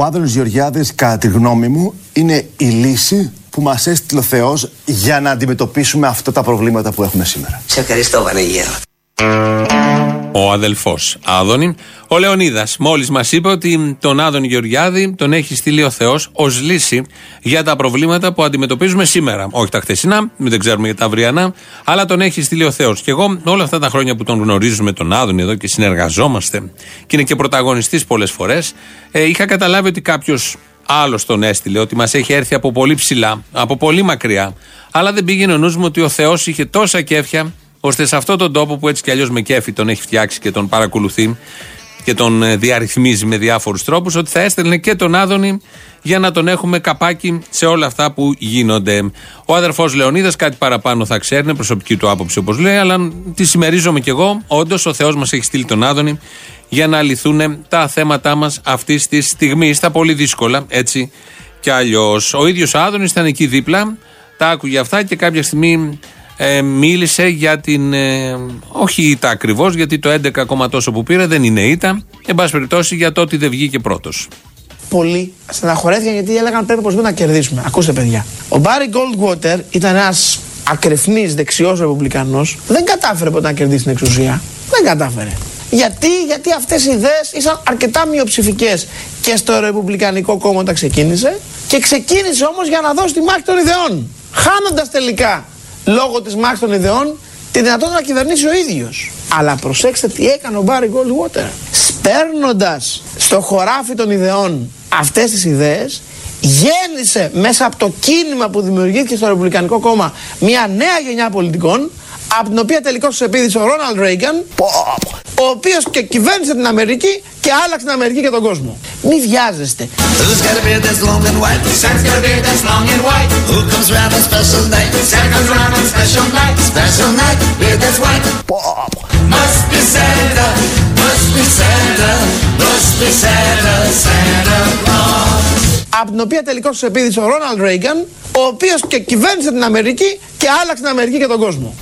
Ο Άδωνος Γεωργιάδης, κατά τη γνώμη μου, είναι η λύση που μας έστειλε ο Θεός για να αντιμετωπίσουμε αυτά τα προβλήματα που έχουμε σήμερα. Σε ευχαριστώ, Βανεγέρο ο αδελφός Άδωνη. Ο Λεωνίδας μόλις μας είπε ότι τον Άδωνη Γεωργιάδη τον έχει στείλει ο Θεός ως λύση για τα προβλήματα που αντιμετωπίζουμε σήμερα. Όχι τα χθεσινά, δεν ξέρουμε για τα αυριανά, αλλά τον έχει στείλει ο Θεός. Και εγώ όλα αυτά τα χρόνια που τον γνωρίζουμε τον Άδωνη εδώ και συνεργαζόμαστε και είναι και πρωταγωνιστής πολλές φορές, ε, είχα καταλάβει ότι κάποιος άλλος τον έστειλε, ότι μας έχει έρθει από πολύ ψηλά, από πολύ μακριά. Αλλά δεν πήγαινε ο νους μου ότι ο Θεός είχε τόσα κέφια ώστε σε αυτόν τον τόπο που έτσι κι αλλιώς με κέφι τον έχει φτιάξει και τον παρακολουθεί και τον ε, διαρρυθμίζει με διάφορους τρόπους, ότι θα έστελνε και τον Άδωνη για να τον έχουμε καπάκι σε όλα αυτά που γίνονται. Ο αδερφός Λεωνίδας κάτι παραπάνω θα ξέρει, προσωπική του άποψη όπως λέει, αλλά τη συμμερίζομαι κι εγώ. Όντως ο Θεός μας έχει στείλει τον Άδωνη για να λυθούν τα θέματα μας αυτής της στιγμής. Στα πολύ δύσκολα, έτσι κι αλλιώς. Ο ίδιος Άδωνης ήταν εκεί δίπλα, τα άκουγε αυτά και κάποια στιγμή ε, μίλησε για την. Ε, όχι ήττα ακριβώς, γιατί το 11 ακόμα τόσο που πήρε δεν είναι ήττα. Εν πάση περιπτώσει για το ότι δεν βγήκε πρώτος. Πολλοί στεναχωρέθηκαν γιατί έλεγαν πρέπει οπωσδήποτε να κερδίσουμε. Ακούστε, παιδιά. Ο Μπάρι Goldwater ήταν ένας ακρεφνής δεξιός Ρεπουμπλικανός. Δεν κατάφερε ποτέ να κερδίσει την εξουσία. Δεν κατάφερε. Γιατί, γιατί αυτές οι ιδέες ήσαν αρκετά μειοψηφικές και στο Ρεπουμπλικανικό κόμμα όταν ξεκίνησε. Και ξεκίνησε όμως για να δώσει τη μάχη των ιδεών. Χάνοντας τελικά λόγω της μάχης των ιδεών τη δυνατότητα να κυβερνήσει ο ίδιος. Αλλά προσέξτε τι έκανε ο Μπάρι Goldwater. Σπέρνοντας στο χωράφι των ιδεών αυτές τις ιδέες, γέννησε μέσα από το κίνημα που δημιουργήθηκε στο Ρεπουμπλικανικό κόμμα μια νέα γενιά πολιτικών από την οποία τελικώς τους επίδειξε ο Ρόναλντ Ρέιγκαν, ο οποίος και κυβέρνησε την Αμερική και άλλαξε την Αμερική και τον κόσμο. Μη βιάζεστε. Από την οποία τελικώς τους επίδειξε ο Ρόναλντ Ρέιγκαν, ο οποίος και κυβέρνησε την Αμερική και άλλαξε την Αμερική και τον κόσμο.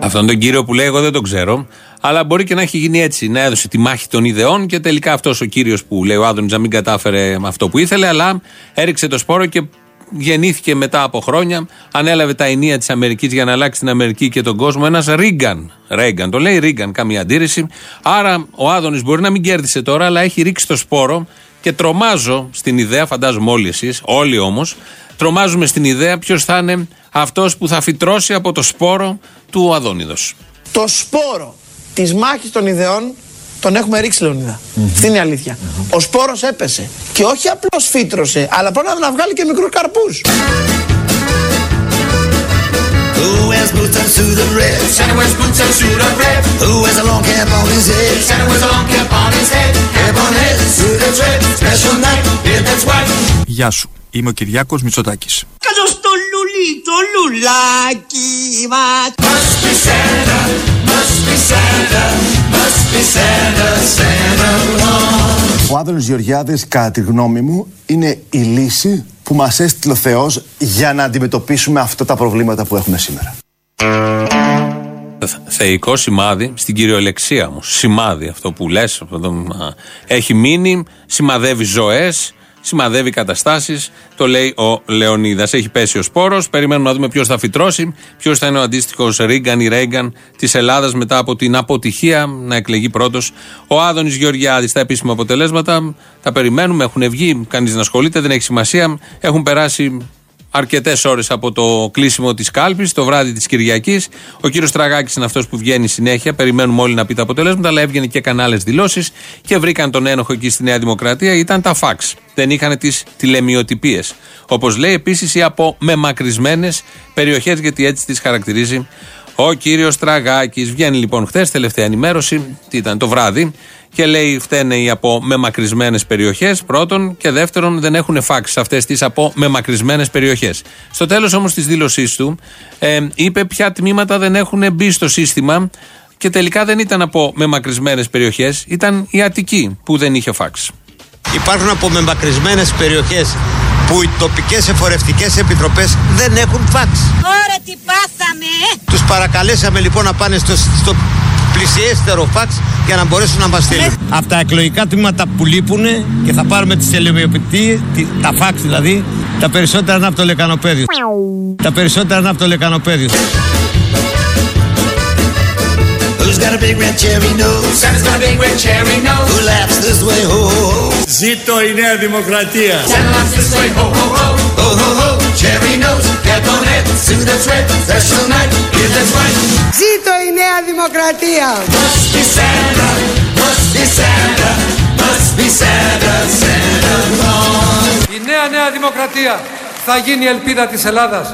Αυτόν τον κύριο που λέει, εγώ δεν τον ξέρω. Αλλά μπορεί και να έχει γίνει έτσι. Να έδωσε τη μάχη των ιδεών και τελικά αυτός ο κύριος που λέει ο Άδωνης να μην κατάφερε αυτό που ήθελε, αλλά έριξε το σπόρο και γεννήθηκε μετά από χρόνια. Ανέλαβε τα ενία της Αμερικής για να αλλάξει την Αμερική και τον κόσμο. Ένας Ρίγκαν. Ρίγκαν, το λέει Ρίγκαν, καμία αντίρρηση. Άρα ο Άδωνης μπορεί να μην κέρδισε τώρα, αλλά έχει ρίξει το σπόρο και τρομάζω στην ιδέα, φαντάζομαι όλοι εσείς, όλοι όμως, τρομάζουμε στην ιδέα ποιος θα είναι αυτός που θα φυτρώσει από το σπόρο του Αδόνιδος. Το σπόρο της μάχης των ιδεών τον έχουμε ρίξει, Λεωνίδα. Mm-hmm. Αυτή είναι η αλήθεια. Mm-hmm. Ο σπόρος έπεσε. Και όχι απλώς φύτρωσε, αλλά πρέπει να βγάλει και μικρούς καρπούς. Who has boots and suit of red? Santa wears boots and suit of red. Who has a long cap on his head? Santa wears a long cap on his head. Cap on head, suit that's red. Special night, beard that's white. Γεια σου. Είμαι ο Κυριάκος Μητσοτάκης. Καλώς το λουλί, το λουλάκι μας. Must be Santa, must be Santa, must be Santa, Santa Ο Άδωνος Γεωργιάδης, κατά τη γνώμη μου, είναι η λύση που μας έστειλε ο Θεός για να αντιμετωπίσουμε αυτά τα προβλήματα που έχουμε σήμερα. Θεϊκό σημάδι στην κυριολεξία μου. Σημάδι αυτό που λες. Έχει μείνει, σημαδεύει ζωές, σημαδεύει καταστάσεις. Το λέει ο Λεωνίδας. Έχει πέσει ο σπόρος. Περιμένουμε να δούμε ποιος θα φυτρώσει, ποιος θα είναι ο αντίστοιχος Ρίγκαν ή Ρέγκαν της Ελλάδας μετά από την αποτυχία να εκλεγεί πρώτος ο Άδωνης Γεωργιάδης. Τα επίσημα αποτελέσματα τα περιμένουμε. Έχουν βγει, κανείς να ασχολείται, δεν έχει σημασία. Έχουν περάσει αρκετές ώρες από το κλείσιμο της κάλπης, το βράδυ της Κυριακής. Ο κύριος Τραγάκης είναι αυτός που βγαίνει συνέχεια. Περιμένουμε όλοι να πει τα αποτελέσματα, αλλά έβγαινε και έκανε άλλες δηλώσεις και βρήκαν τον ένοχο εκεί στη Νέα Δημοκρατία. Ήταν τα φαξ. Δεν είχαν τις τηλεμιοτυπίε. Όπως λέει επίσης οι απομεμακρυσμένες περιοχές, γιατί έτσι τις χαρακτηρίζει ο κύριος Τραγάκης. Βγαίνει λοιπόν χθες, τελευταία ενημέρωση, τι ήταν το βράδυ, και λέει φταίνε οι από μεμακρυσμένες περιοχές. Πρώτον και δεύτερον, δεν έχουν φάξ αυτές τις από μεμακρυσμένες περιοχές. Στο τέλος όμως της δήλωσής του, ε, είπε ποια τμήματα δεν έχουν μπει στο σύστημα και τελικά δεν ήταν από μεμακρυσμένες περιοχές, ήταν η Αττική που δεν είχε φάξ. Υπάρχουν από μεμακρυσμένες περιοχές που οι τοπικές εφορευτικές επιτροπές δεν έχουν φάξ. Ωραία, τι πάθαμε! Τους παρακαλέσαμε λοιπόν να πάνε στο, στο πλησιέστερο φαξ για να μπορέσουν να μας στείλουν. Από τα εκλογικά τμήματα που λείπουν και θα πάρουμε τις τελειοποιητικές, τα φαξ δηλαδή, τα περισσότερα είναι από το λεκανοπέδιο. Τα περισσότερα είναι από το λεκανοπέδιο. Ζήτω η νέα δημοκρατία. Σε να λάβει στόχο. Η νέα δημοκρατία. Θα γίνει η αλπίδα της Ελλάδας.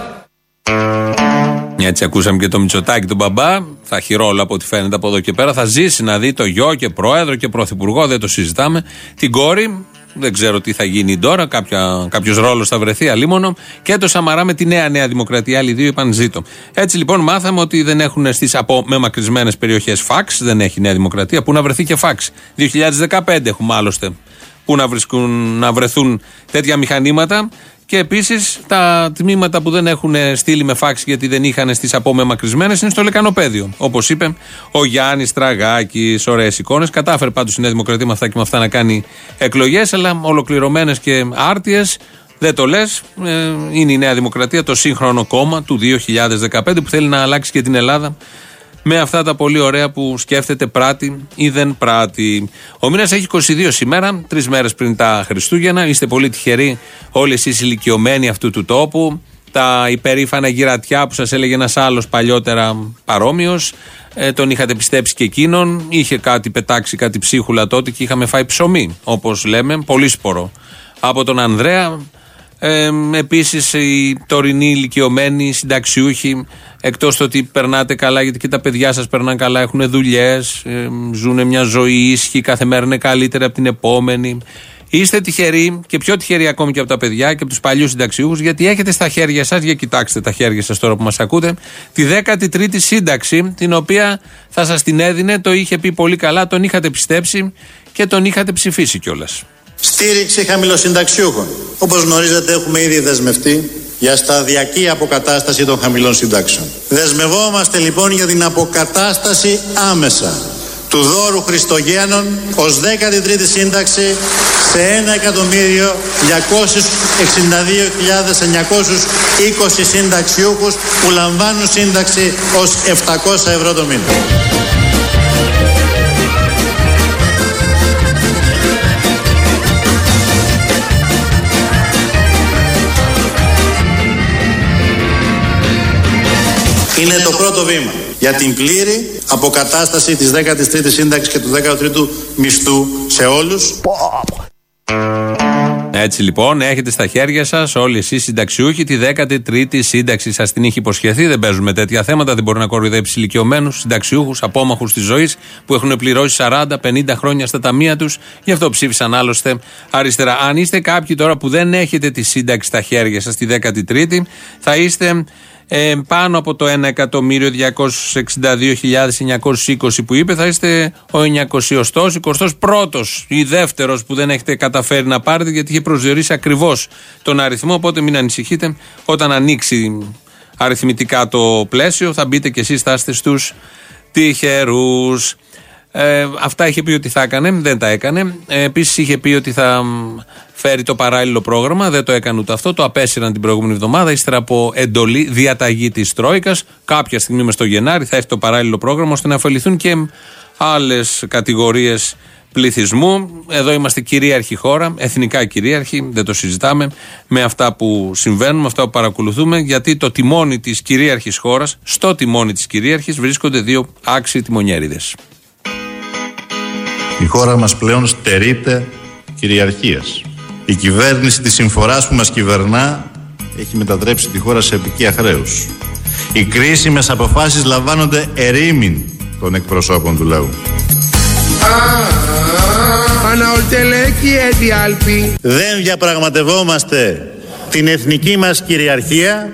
Έτσι ακούσαμε και το Μητσοτάκι τον μπαμπά. Θα χειρόλα από ό,τι φαίνεται από εδώ και πέρα. Θα ζήσει να δει το γιο και πρόεδρο και πρωθυπουργό. Δεν το συζητάμε. Την κόρη. Δεν ξέρω τι θα γίνει τώρα. Κάποιος ρόλος θα βρεθεί αλίμονο. Και το Σαμαρά με τη νέα Νέα Δημοκρατία. Άλλοι δύο είπαν ζήτω. Έτσι λοιπόν μάθαμε ότι δεν έχουν στις απομεμακρυσμένε περιοχές φαξ. Δεν έχει Νέα Δημοκρατία. Πού να βρεθεί και φαξ; 2015 έχουμε άλλωστε. Πού να, να βρεθούν τέτοια μηχανήματα; Και επίσης τα τμήματα που δεν έχουν στείλει με φάξη γιατί δεν είχαν στις απομεμακρυσμένε είναι στο λεκανοπέδιο. Όπως είπε ο Γιάννης Τραγάκης, ωραίες εικόνες. Κατάφερε πάντως η Νέα Δημοκρατία με αυτά και με αυτά να κάνει εκλογές, αλλά ολοκληρωμένες και άρτιες. Δεν το λες. Ε, είναι η Νέα Δημοκρατία, το σύγχρονο κόμμα του 2015 που θέλει να αλλάξει και την Ελλάδα με αυτά τα πολύ ωραία που σκέφτεται πράττει ή δεν πράττει. Ο μήνας έχει 22 σήμερα, τρεις μέρες πριν τα Χριστούγεννα. Είστε πολύ τυχεροί όλοι εσείς ηλικιωμένοι αυτού του τόπου. Τα υπερήφανα γυρατιά που σας έλεγε ένας άλλος παλιότερα παρόμοιος. Ε, τον είχατε πιστέψει και εκείνον. Είχε κάτι πετάξει, κάτι ψίχουλα τότε και είχαμε φάει ψωμί, όπως λέμε, πολύ σπορό. Από τον Ανδρέα, ε, Επίσης, οι τωρινοί ηλικιωμένοι συνταξιούχοι, εκτός το ότι περνάτε καλά, γιατί και τα παιδιά σας περνάνε καλά, έχουν δουλειές, ε, ζουν μια ζωή ήσυχη, κάθε μέρα είναι καλύτερη από την επόμενη. Είστε τυχεροί και πιο τυχεροί ακόμη και από τα παιδιά και από τους παλιούς συνταξιούχους, γιατί έχετε στα χέρια σας, για κοιτάξτε τα χέρια σας τώρα που μας ακούτε, τη 13η σύνταξη, την οποία θα σας την έδινε, το είχε πει πολύ καλά, τον είχατε πιστέψει και τον είχατε ψηφίσει κιόλας. Στήριξη χαμηλοσυνταξιούχων. Όπως γνωρίζετε έχουμε ήδη δεσμευτεί για σταδιακή αποκατάσταση των χαμηλών συντάξεων. Δεσμευόμαστε λοιπόν για την αποκατάσταση άμεσα του δώρου Χριστογέννων ως 13η σύνταξη σε 1.262.920 συνταξιούχους που λαμβάνουν σύνταξη ως 700 ευρώ το μήνα. Είναι το πρώτο βήμα για την πλήρη αποκατάσταση της 13ης σύνταξης και του 13ου μισθού σε όλους. Έτσι λοιπόν, έχετε στα χέρια σας όλοι εσείς συνταξιούχοι τη 13η σύνταξη. Σας την είχε υποσχεθεί. Δεν παίζουμε τέτοια θέματα. Δεν μπορεί να κοροϊδέψει ηλικιωμένους συνταξιούχους, απόμαχους της ζωής που έχουν πληρώσει 40-50 χρόνια στα ταμεία τους. Γι' αυτό ψήφισαν άλλωστε αριστερά. Αν είστε κάποιοι τώρα που δεν έχετε τη σύνταξη στα χέρια σας τη 13η, θα είστε ε, πάνω από το 1.262.920 που είπε θα είστε ο 900 21ο ή δεύτερος που δεν έχετε καταφέρει να πάρετε γιατί είχε προσδιορίσει ακριβώς τον αριθμό. Οπότε μην ανησυχείτε όταν ανοίξει αριθμητικά το πλαίσιο θα μπείτε και εσείς θα είστε στους τυχερούς ε, αυτά είχε πει ότι θα έκανε, δεν τα έκανε. Ε, Επίσης είχε πει ότι θα φέρει το παράλληλο πρόγραμμα, δεν το έκανε ούτε αυτό. Το απέσυραν την προηγούμενη εβδομάδα, ύστερα από εντολή διαταγή της Τρόικας. Κάποια στιγμή μες στο Γενάρη θα έχει το παράλληλο πρόγραμμα ώστε να ωφεληθούν και άλλες κατηγορίες πληθυσμού. Εδώ είμαστε κυρίαρχη χώρα, εθνικά κυρίαρχη, δεν το συζητάμε, με αυτά που συμβαίνουν, με αυτά που παρακολουθούμε, γιατί το τιμόνι της κυρίαρχης χώρας, στο τιμόνι της κυρίαρχης βρίσκονται δύο άξιοι τιμονιέριδες. Η χώρα μας πλέον στερείται κυριαρχίας. Η κυβέρνηση της συμφοράς που μας κυβερνά έχει μετατρέψει τη χώρα σε επικία χρέους. Οι κρίσιμες αποφάσεις λαμβάνονται ερήμην των εκπροσώπων του λαού. Δεν διαπραγματευόμαστε την εθνική μας κυριαρχία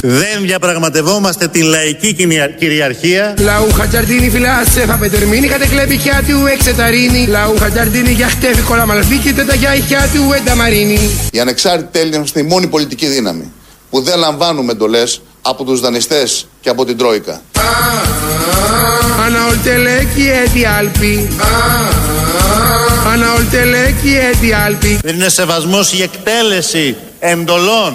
δεν διαπραγματευόμαστε την λαϊκή κυριαρχία. Λαού χατζαρτίνη φυλάσσε, θα πετερμίνει κατεκλέπη χιά του εξεταρίνη. Λαού χατζαρτίνη για χτέφη κολαμαλφή και τα χιά του ενταμαρίνη. Οι ανεξάρτητοι Έλληνες είναι η μόνη πολιτική δύναμη που δεν λαμβάνουμε εντολές από τους δανειστές και από την Τρόικα. Αναολτελέκη έτη άλπη. Αναολτελέκη έτη άλπη. Δεν είναι σεβασμός η εκτέλεση εντολών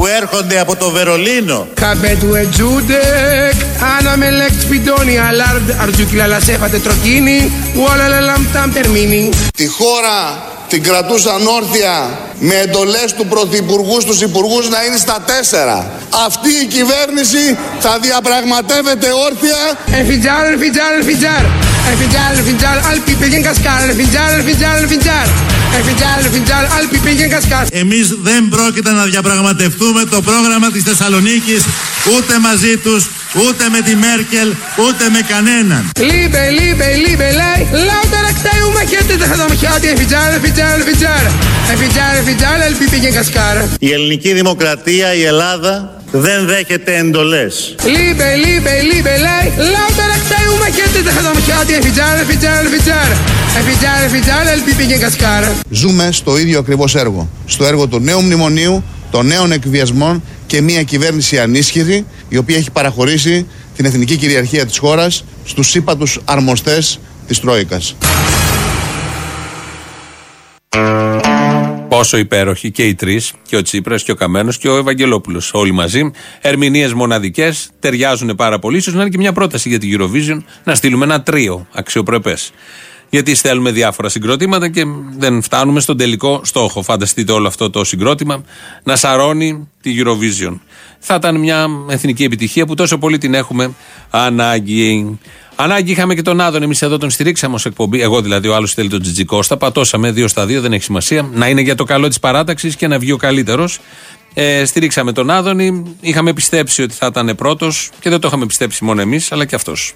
που έρχονται από το Βερολίνο. Καπέτου ετζούντεκ. Αναμελέκ σπιτόνι αλάρντ. Αρτζούκιλα λασέφα τετροκίνη. Ουαλαλα λαμπτάμ τερμίνη. Τη χώρα την κρατούσαν όρθια με εντολές του Πρωθυπουργού στους Υπουργούς να είναι στα τέσσερα. Αυτή η κυβέρνηση θα διαπραγματεύεται όρθια. Εφιτζάρ, εφιτζάρ, εφιτζάρ. Εφιτζάρ, εφιτζάρ, άλπι πήγεν κασκάρ. Εφιτζάρ, εφιτζάρ, εφιτζάρ. Εφιτζάρ, εφιτζάρ, άλπι πήγεν κασκάρ. Εμείς δεν πρόκειται να διαπραγματευτούμε το πρόγραμμα της Θεσσαλονίκης ούτε μαζί τους, ούτε με τη Μέρκελ, ούτε με κανέναν. Λίμπε, λίμπε, λίμπε, λέει. Λάουτα ρεξτέου μαχέτε δεν θα το μαχιάτι. Εφιτζάρ, εφιτζάρ, εφιτζάρ. Εφιτζάρ, εφιτζάρ, άλπι πήγεν κασκάρ. Η ελληνική δημοκρατία, η Ελλάδα, δεν δέχεται εντολές. Λίμπε, λίμπε, λίμπε, λέει. Λάουτα ρεξτέου μαχέτε δεν θα το μαχιάτι. Εφιτζάρ, εφιτζάρ, εφιτζάρ. Εφιτζάρ, εφιτζάρ, άλπι πήγεν κασκάρ. Ζούμε στο ίδιο ακριβώς έργο. Στο έργο του νέου μνημονίου, των νέων εκβιασμών και μια κυβέρνηση ανίσχυρη η οποία έχει παραχωρήσει την εθνική κυριαρχία της χώρας στους ύπατους αρμοστές της Τρόικας. Πόσο υπέροχοι και οι τρεις, και ο Τσίπρας και ο Καμένος και ο Ευαγγελόπουλος. Όλοι μαζί. Ερμηνείες μοναδικές, ταιριάζουν πάρα πολύ. σω να είναι και μια πρόταση για την Eurovision να στείλουμε ένα τρίο αξιοπρεπές. Γιατί στέλνουμε διάφορα συγκροτήματα και δεν φτάνουμε στον τελικό στόχο. Φανταστείτε όλο αυτό το συγκρότημα να σαρώνει τη Eurovision. Θα ήταν μια εθνική επιτυχία που τόσο πολύ την έχουμε ανάγκη. Ανάγκη είχαμε και τον Άδων. Εμείς εδώ τον στηρίξαμε ως εκπομπή. Εγώ δηλαδή, ο άλλος θέλει τον Τζιτζικώστα. Πατώσαμε δύο στα δύο, δεν έχει σημασία. Να είναι για το καλό της παράταξης και να βγει ο καλύτερος. Ε, στηρίξαμε τον Άδωνη. Είχαμε πιστέψει ότι θα ήταν πρώτος και δεν το είχαμε πιστέψει μόνο εμείς, αλλά και αυτός.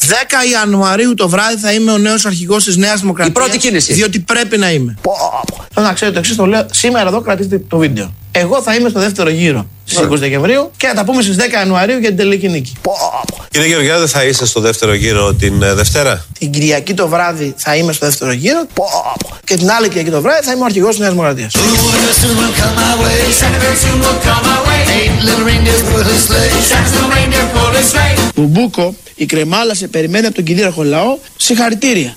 10 Ιανουαρίου το βράδυ θα είμαι ο νέος αρχηγός της Νέας Δημοκρατίας. Η πρώτη κίνηση. Διότι πρέπει να είμαι. Θέλω να ξέρετε το εξής, το λέω σήμερα εδώ, κρατήστε το βίντεο. Εγώ θα είμαι στο δεύτερο γύρο στις 20 Δεκεμβρίου και θα τα πούμε στις 10 Ιανουαρίου για την τελική νίκη. Κύριε Γεωργιάδη, θα είστε στο δεύτερο γύρο την ε, Δευτέρα; Την Κυριακή το βράδυ θα είμαι στο δεύτερο γύρο και την άλλη Κυριακή το βράδυ θα είμαι ο αρχηγός της Νέας Δημοκρατίας. Μπουμπούκο, η κρεμάλα σε περιμένει από τον κυρίαρχο λαό. Συγχαρητήρια.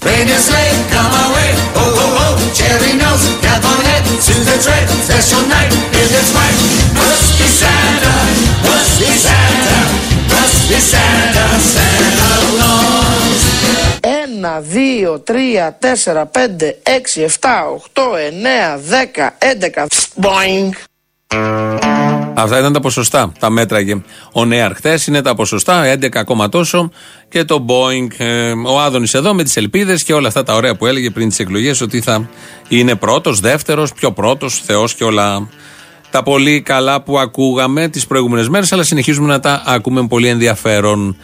Ένα, δύο, τρία, τέσσερα, πέντε, έξι, εφτά, οχτώ, εννέα, δέκα, έντεκα. Μποινγκ. Αυτά ήταν τα ποσοστά. Τα μέτραγε ο Νέαρ χθες. Είναι τα ποσοστά, 11 ακόμα τόσο. Και το Boeing, ε, ο Άδωνης εδώ με τις ελπίδες και όλα αυτά τα ωραία που έλεγε πριν τις εκλογές ότι θα είναι πρώτος, δεύτερος, πιο πρώτος, Θεός και όλα τα πολύ καλά που ακούγαμε τις προηγούμενες μέρες. Αλλά συνεχίζουμε να τα ακούμε με πολύ ενδιαφέρον.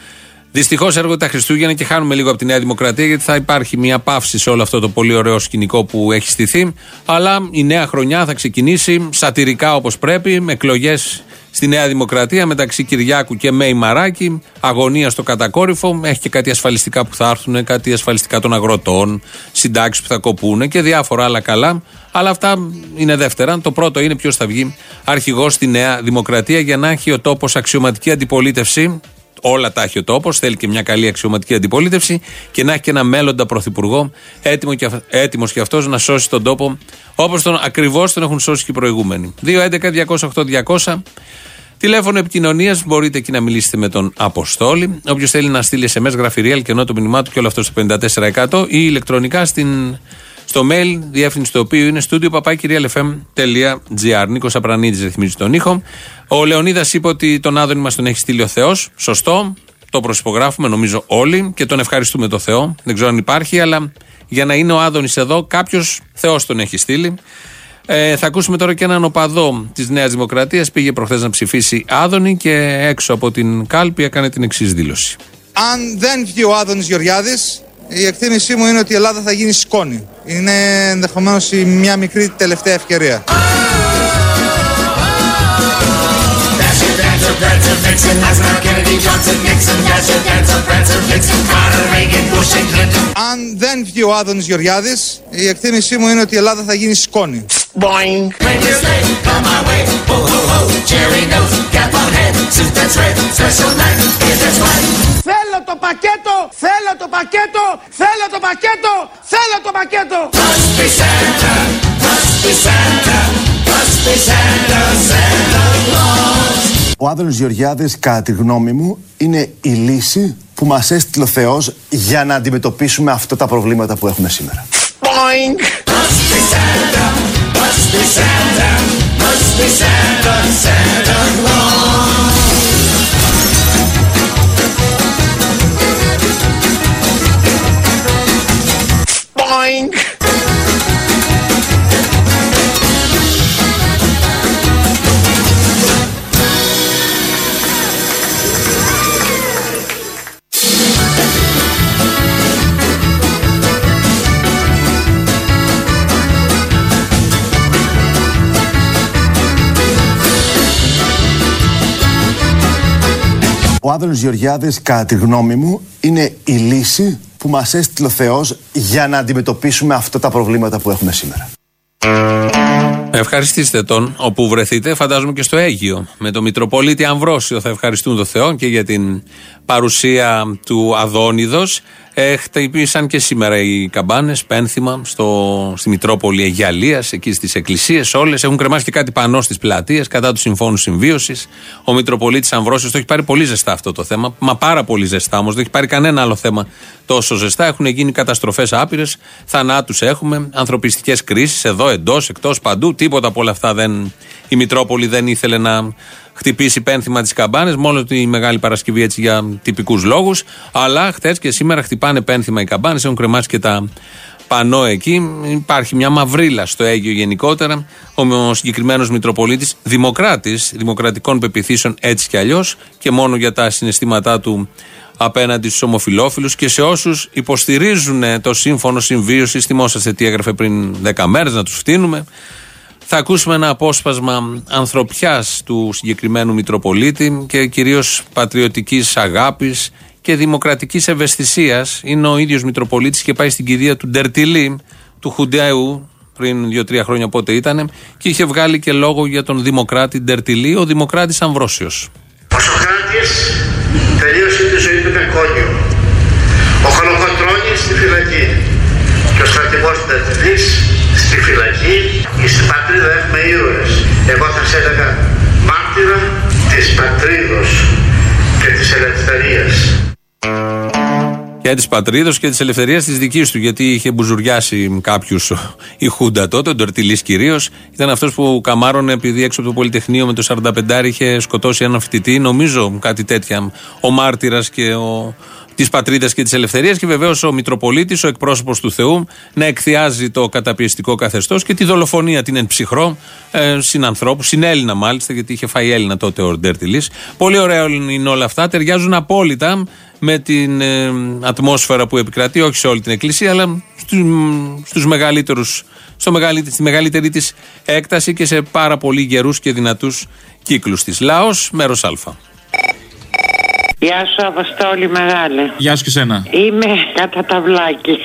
Δυστυχώς έρχονται τα Χριστούγεννα και χάνουμε λίγο από τη Νέα Δημοκρατία γιατί θα υπάρχει μια παύση σε όλο αυτό το πολύ ωραίο σκηνικό που έχει στηθεί. Αλλά η νέα χρονιά θα ξεκινήσει σατυρικά όπως πρέπει, με εκλογές στη Νέα Δημοκρατία μεταξύ Κυριάκου και Μέη Μαράκη. Αγωνία στο κατακόρυφο. Έχει και κάτι ασφαλιστικά που θα έρθουν, κάτι ασφαλιστικά των αγροτών, συντάξεις που θα κοπούν και διάφορα άλλα καλά. Αλλά αυτά είναι δεύτερα. Το πρώτο είναι ποιος θα βγει αρχηγός στη Νέα Δημοκρατία για να έχει ο τόπος αξιωματική αντιπολίτευση όλα τα έχει ο τόπος. Θέλει και μια καλή αξιωματική αντιπολίτευση και να έχει και ένα μέλλοντα πρωθυπουργό έτοιμο και, έτοιμος και αυτός να σώσει τον τόπο όπως τον ακριβώς τον έχουν σώσει και οι προηγούμενοι. 2.11.208.200 Τηλέφωνο επικοινωνίας, μπορείτε εκεί να μιλήσετε με τον Αποστόλη. Όποιος θέλει να στείλει SMS, γραφειρία, ενώ το μηνυμά του και όλο αυτό στο 54% ή ηλεκτρονικά στην, στο mail, διεύθυνση του οποίου είναι studio papakirialfm.gr. Νίκος Απρανίδης ρυθμίζει τον ήχο. Ο Λεωνίδας είπε ότι τον Άδωνη μας τον έχει στείλει ο Θεός. Σωστό. Το προσυπογράφουμε νομίζω όλοι και τον ευχαριστούμε το Θεό. Δεν ξέρω αν υπάρχει, αλλά για να είναι ο Άδωνης εδώ, κάποιος Θεός τον έχει στείλει. Ε, θα ακούσουμε τώρα και έναν οπαδό της Νέας Δημοκρατίας. Πήγε προχθές να ψηφίσει Άδωνη και έξω από την κάλπη έκανε την εξής δήλωση. Αν δεν βγει ο Άδωνης Γεωργιάδης, η εκτίμησή μου είναι ότι η Ελλάδα θα γίνει σκόνη. Είναι ενδεχομένως μια μικρή τελευταία ευκαιρία. Αν δεν βγει ο Άδωνης Γεωργιάδης, η εκτίμησή μου είναι ότι η Ελλάδα θα γίνει σκόνη. Boing. Θέλω το πακέτο! Θέλω το πακέτο! Θέλω το πακέτο! Ο Άδωνος Γεωργιάδης, κατά τη γνώμη μου, είναι η λύση που μας έστειλε ο Θεός για να αντιμετωπίσουμε αυτά τα προβλήματα που έχουμε σήμερα. Ο Άδωνος Γεωργιάδης, κατά τη γνώμη μου, είναι η λύση που μας έστειλε ο Θεός για να αντιμετωπίσουμε αυτά τα προβλήματα που έχουμε σήμερα. Ευχαριστήστε τον όπου βρεθείτε, φαντάζομαι και στο Αίγυο. Με τον Μητροπολίτη Αμβρόσιο θα ευχαριστούν τον Θεό και για την παρουσία του Αδόνιδος. Ε, χτυπήσαν και σήμερα οι καμπάνες, πένθυμα, στο, στη Μητρόπολη Αιγιαλία, εκεί στις εκκλησίες όλες. Έχουν κρεμάσει και κάτι πανό στις πλατείες κατά του Συμφώνου Συμβίωσης. Ο Μητροπολίτης Αμβρόσιος το έχει πάρει πολύ ζεστά αυτό το θέμα. Μα πάρα πολύ ζεστά όμως. Δεν έχει πάρει κανένα άλλο θέμα τόσο ζεστά. Έχουν γίνει καταστροφές άπειρες. Θανάτους έχουμε. Ανθρωπιστικές κρίσεις εδώ, εντός, εκτός, παντού. Τίποτα από όλα αυτά δεν, η Μητρόπολη δεν ήθελε να χτυπήσει πένθυμα τις καμπάνες, μόνο τη Μεγάλη Παρασκευή έτσι για τυπικούς λόγους. Αλλά χτες και σήμερα χτυπάνε πένθυμα οι καμπάνες, έχουν κρεμάσει και τα πανό εκεί. Υπάρχει μια μαυρίλα στο Αίγιο γενικότερα. Ο συγκεκριμένος Μητροπολίτης, δημοκράτης, δημοκρατικών πεπιθήσεων έτσι κι αλλιώς και μόνο για τα συναισθήματά του απέναντι στους ομοφυλόφιλους και σε όσους υποστηρίζουν το σύμφωνο συμβίωσης. Θυμόσαστε τι έγραφε πριν 10 μέρες, να τους φτύνουμε. Θα ακούσουμε ένα απόσπασμα ανθρωπιάς του συγκεκριμένου Μητροπολίτη και κυρίως πατριωτικής αγάπης και δημοκρατικής ευαισθησίας. Είναι ο ίδιος Μητροπολίτης και πάει στην κηδεία του Ντερτιλή, του Χουντέου, πριν δύο-τρία χρόνια πότε ήταν, και είχε βγάλει και λόγο για τον Δημοκράτη Ντερτιλή, ο Δημοκράτης Αμβρόσιος. Ο Σοκράτης τελείωσε τη ζωή του με κόνιο. Ο Χολοκοτρώνης στη φυλακή. Και ο στρατηγός Ντερτιλής στη φυλακή. Στην πατρίδα έχουμε ήρωες. Εγώ θα σε έλεγα μάρτυρα της πατρίδος και της ελευθερίας. Και της πατρίδος και της ελευθερίας της δικής του. Γιατί είχε μπουζουριάσει κάποιους η Χούντα τότε, ο Ντορτιλής κυρίως. Ήταν αυτός που καμάρωνε επειδή έξω από το Πολυτεχνείο με το 45 είχε σκοτώσει έναν φοιτητή. Νομίζω κάτι τέτοια. Ο μάρτυρας και ο τη πατρίδα και τη ελευθερία. Και βεβαίως ο Μητροπολίτης, ο εκπρόσωπος του Θεού, να εκθιάζει το καταπιεστικό καθεστώς και τη δολοφονία την εν ψυχρό ε, συνανθρώπου, συνέλληνα μάλιστα, γιατί είχε φάει Έλληνα τότε ο Ντέρτιλης. Πολύ ωραία είναι όλα αυτά. Ταιριάζουν απόλυτα με την ε, ατμόσφαιρα που επικρατεί, όχι σε όλη την Εκκλησία, αλλά στους μεγαλύτερους, στο μεγαλύτερη, στη μεγαλύτερη της έκταση και σε πάρα πολύ γερούς και δυνατούς κύκλους της. Λαός, μέρος Α. Γεια σου, Αποστόλη Μεγάλε. Γεια σου και σένα. Είμαι κατά ταυλάκι.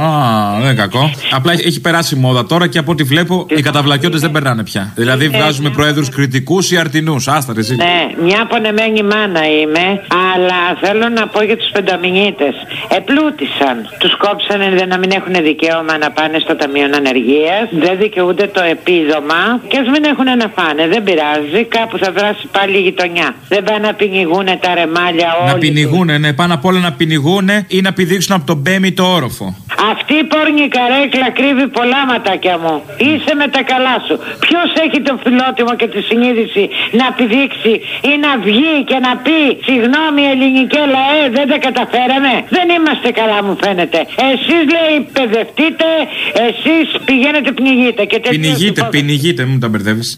Α, δεν είναι κακό. Απλά έχει περάσει η μόδα τώρα και από ό,τι βλέπω οι καταβλακιώτες δεν περνάνε πια. Δηλαδή βγάζουμε προέδρους κριτικούς ή αρτινούς. Άστα ρε Ναι, μια πονεμένη μάνα είμαι, αλλά θέλω να πω για τους πενταμινίτε. Επλούτησαν. Τους κόψανε να μην έχουν δικαίωμα να πάνε στο Ταμείο Ανεργίας. Δεν δικαιούνται το επίδομα και ας μην έχουν να φάνε. Δεν πειράζει. Κάπου θα δράσει πάλι η γειτονιά. Δεν πάνε να πηγούν τα ρεμάλια όλοι. Να πηνηγούν, ναι, πάνω απ' όλα να πηνηγούν ή να πηδήξουν από τον Μπέμι το όροφο. Αυτή η πόρνη καρέκλα κρύβει πολλά ματάκια μου. Είσαι με τα καλά σου. Ποιος έχει το φιλότιμο και τη συνείδηση να πηδήξει ή να βγει και να πει Συγγνώμη, ελληνικέ λαέ, δεν τα καταφέραμε. Δεν είμαστε καλά, μου φαίνεται. Εσείς λέει παιδευτείτε, εσείς πηγαίνετε πνιγείτε. Και Πηνηγείτε, πηνηγείτε, μην τα μπερδεύεις.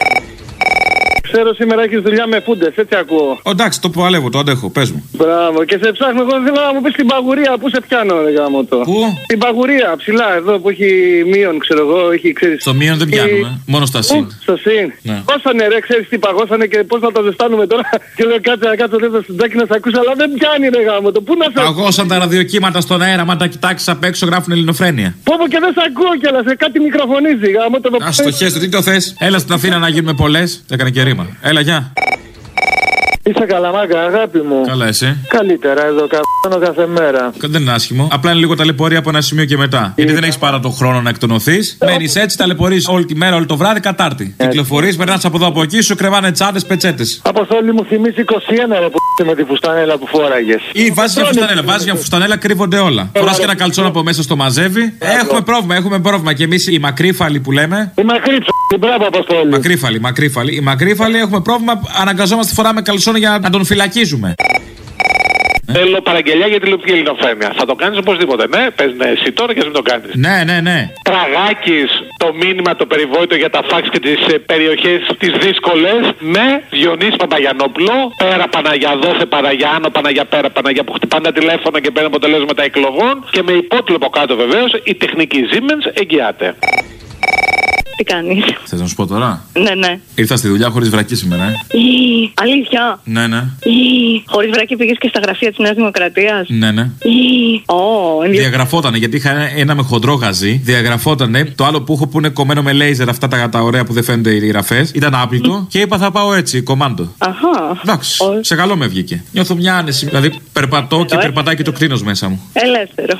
Ξέρω σήμερα έχεις δουλειά με πούντε, έτσι ακούω. Ω, Εντάξει, το παλεύω, το αντέχω, πες μου. Μπράβο, και σε ψάχνω εγώ. Θέλω να μου πεις την παγουρία, πού σε πιάνω, ρε γάμο το. Πού; Την παγουρία, ψηλά εδώ που έχει μείον, ξέρω εγώ, έχει ξέρεις. Στο μείον δεν πιάνουμε, μόνο στα συν. Στο συν. Ναι. Πόσανε ρε, ξέρεις τι παγώσανε και πώς θα το ζεστάνουμε τώρα. Και λέω κάτσε να κάτσω εδώ στην τάκη να σε ακούσω, αλλά δεν πιάνει ρε γάμο το. Πού να σε. Παγώσαν τα ραδιοκύματα στον αέρα, μα τα κοιτάξεις απ' έξω γράφουν ελληνοφρένεια. Πω πω και δεν σε ακούω κιόλας, σε κάτι μικροφωνίζει γάμο το. Α το χέστο, τι το θες. Έλα στην Αθήνα να γίνουμε πολλές. Έκανε και ρήμα. Έλα, γεια. Είσαι καλαμάκα, αγάπη μου. Καλά, εσύ. Καλύτερα εδώ, καπάνω κάθε μέρα. Δεν είναι άσχημο. Απλά είναι λίγο ταλαιπωρία από ένα σημείο και μετά. Γιατί δεν έχεις πάρα τον χρόνο να εκτονωθείς. Μένεις έτσι, ταλαιπωρείς όλη τη μέρα, όλο το βράδυ, κατάρτι. Κυκλοφορείς, περνάς από εδώ από εκεί, σου κρεβάνε τσάντες, πετσέτες. Αποστόλη μου θυμίζει 21 ρε που με τη φουστανέλα που φόραγες. Ή βάζεις μια φουστανέλα, βάζεις μια φουστανέλα, κρύβονται όλα. Φοράς και ένα καλτσόν από μέσα στο μαζεύει. Έχουμε πρόβλημα, έχουμε πρόβλημα. Και εμείς οι μακρύφαλοι που λέμε. Η μακρύψη, μπράβο Αποστόλη. Μακρύφαλοι, μακρύφαλοι. Οι μακρύφαλοι έχουμε πρόβλημα, αναγκαζόμαστε φοράμε καλτσόν για να τον φυλακίζουμε. Θέλω παραγγελιά για τηλεοπτική ελληνοφρένεια. Θα το κάνεις οπωσδήποτε. Ναι, πες ναι, εσύ τώρα και ας μην το κάνεις. Ναι, ναι, ναι. Τραγάκι το μήνυμα το περιβόητο για τα φάξ και τις περιοχές τις δύσκολες με Διονύση Παπαγιανόπουλο. Πέρα Παναγιά, δόθε Παναγιά, άνω Παναγιά, πέρα Παναγιά που χτυπάνε τα και παίρνουν αποτελέσματα εκλογών. Και με υπότιλο από κάτω βεβαίως η τεχνική Siemens εγγυάται. Τι κάνεις; Θες να σου πω τώρα; Ναι, ναι. Ήρθα στη δουλειά χωρίς βρακή σήμερα, ε. Ή, αλήθεια. Ναι, ναι. Χωρίς βράκι πήγες και στα γραφεία της Νέας Δημοκρατίας. Ναι, ναι. Ή, ω, ενδιαφέρον. Διαγραφότανε γιατί είχα ένα- ένα με χοντρό γαζί. Διαγραφότανε. Το άλλο που έχω που είναι κομμένο με λέιζερ, αυτά τα, τα ωραία που δεν φαίνονται οι γραφές. Ήταν άπλητο και είπα θα πάω έτσι, κομμάντο. Αχά. Εντάξει, σε καλό με βγήκε. Νιώθω μια άνεση. Δηλαδή περπατώ και Ε. περπατάει και το κτίνος μέσα μου. Ελεύθερο.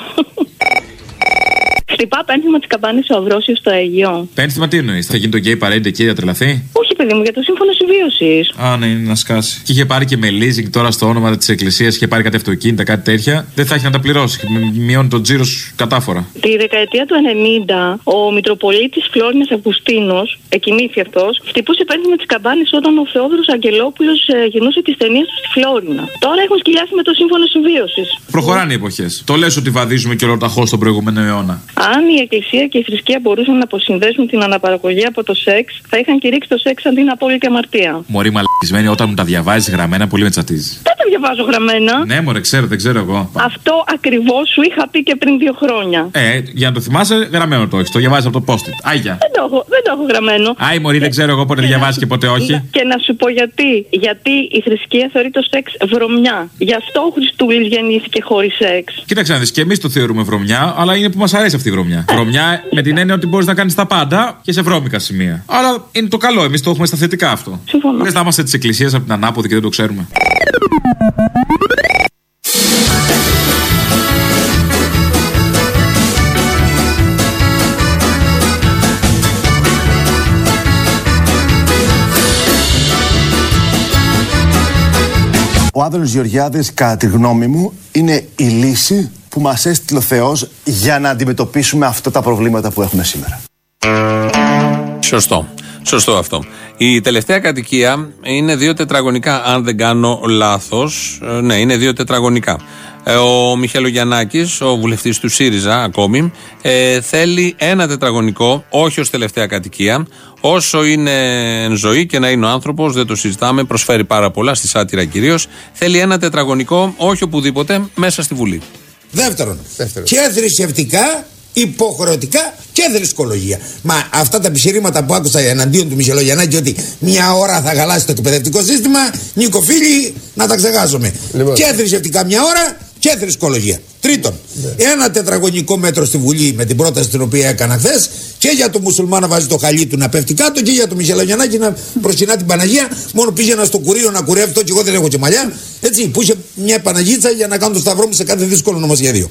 Χτυπά πένθυμα της καμπάνης ο Αυρόσιος στο Αιγαίο. Πένθυμα τι εννοείς, θα γίνει το gay parade εκεί, θα τρελαθεί. Όχι, παιδί μου, για το σύμφωνο συμβίωσης. Α, ναι, είναι να σκάσει. Και είχε πάρει και με leasing τώρα στο όνομα της εκκλησίας, είχε πάρει κάτι αυτοκίνητα, κάτι τέτοια. Δεν θα έχει να τα πληρώσει. Μ- Μειώνει τον τζίρο σου κατάφορα. Τη δεκαετία του 90, ο Μητροπολίτης Φλόρινας Αυγουστίνος, εκοιμήθη αυτός, χτυπούσε πένθυμα της καμπάνης όταν ο Θεόδωρος Αγγελόπουλος γυρνούσε τι ταινίε του στη Φλόρινα. Τώρα έχουν σκυλιάσει με το σύμφωνο συμβίωσης. Προχωράνε οι εποχές. Το λες ότι βαδίζουμε και ολοταχώς στον προηγούμενο αιώνα. Αν η Εκκλησία και η θρησκεία μπορούσαν να αποσυνδέσουν την αναπαραγωγή από το σεξ, θα είχαν κηρύξει το σεξ αντί να απόλυτη αμαρτία. Μωρή μαλακισμένη, όταν μου τα διαβάζεις γραμμένα, πολύ με τσατίζεις. Δεν τα διαβάζω γραμμένα. Ναι, μωρέ, ξέρω, δεν ξέρω εγώ. Αυτό ακριβώς σου είχα πει και πριν δύο χρόνια. Ε, για να το θυμάσαι, γραμμένο το έχεις. Το διαβάζεις από το post-it. Άγια. Δεν το έχω, δεν το έχω γραμμένο. Άι, Μωρή, δεν ξέρω εγώ πότε διαβάζεις και πότε όχι. Και να σου πω γιατί. Γιατί η θρησκεία θεωρεί το σεξ βρωμιά. Γι' αυτό ο Χριστούλης γεννήθηκε χωρίς σεξ. Κοίταξε να δεις, και εμείς το θεωρούμε βρωμιά, αλλά είναι που μας αρέσει αυτή η βρωμιά. Βρωμιά με την έννοια ότι μπορείς να κάνεις τα πάντα και σε βρώμικα σημεία. Αλλά είναι το καλό, εμείς το έχουμε στα θετικά αυτό. Συμφωνώ. Λες να είμαστε της εκκλησίας από την ανάποδη και δεν το ξέρουμε. Ο Άδωνος Γεωργιάδης, κατά τη γνώμη μου, είναι η λύση που μας έστειλε ο Θεός για να αντιμετωπίσουμε αυτά τα προβλήματα που έχουμε σήμερα. Σωστό. Σωστό αυτό. Η τελευταία κατοικία είναι δύο τετραγωνικά, αν δεν κάνω λάθος. Ναι, είναι δύο τετραγωνικά. Ε, Ο Μιχαλογιαννάκης, ο βουλευτής του ΣΥΡΙΖΑ ακόμη, ε, θέλει ένα τετραγωνικό, όχι ως τελευταία κατοικία. Όσο είναι εν ζωή και να είναι ο άνθρωπος, δεν το συζητάμε, προσφέρει πάρα πολλά, στη Σάτυρα κυρίως. Θέλει ένα τετραγωνικό, όχι οπουδήποτε, μέσα στη Βουλή. Δεύτερον, και θρησκευτικά, υποχρεωτικά και θρησκολογία. Μα αυτά τα επιχειρήματα που άκουσα εναντίον του Μιχελογιαννάκη ότι μια ώρα θα χαλάσει το εκπαιδευτικό σύστημα, Νίκο φίλοι, να τα ξεχάσουμε. Και θρησκευτικά μια ώρα και θρησκολογία. Τρίτον, ένα τετραγωνικό μέτρο στη Βουλή με την πρόταση την οποία έκανα χθες και για το μουσουλμάν να βάζει το χαλί του να πέφτει κάτω και για το Μιχελογιαννάκη να προσκυνά την Παναγία. Μόνο πήγαινα στο κουρίο να κουρεύει το και εγώ δεν έχω και μαλλιά. Έτσι, που είχε μια Παναγίτσα για να κάνω το σταυρό μου σε κάθε δύσκολο νομοσχέδιο.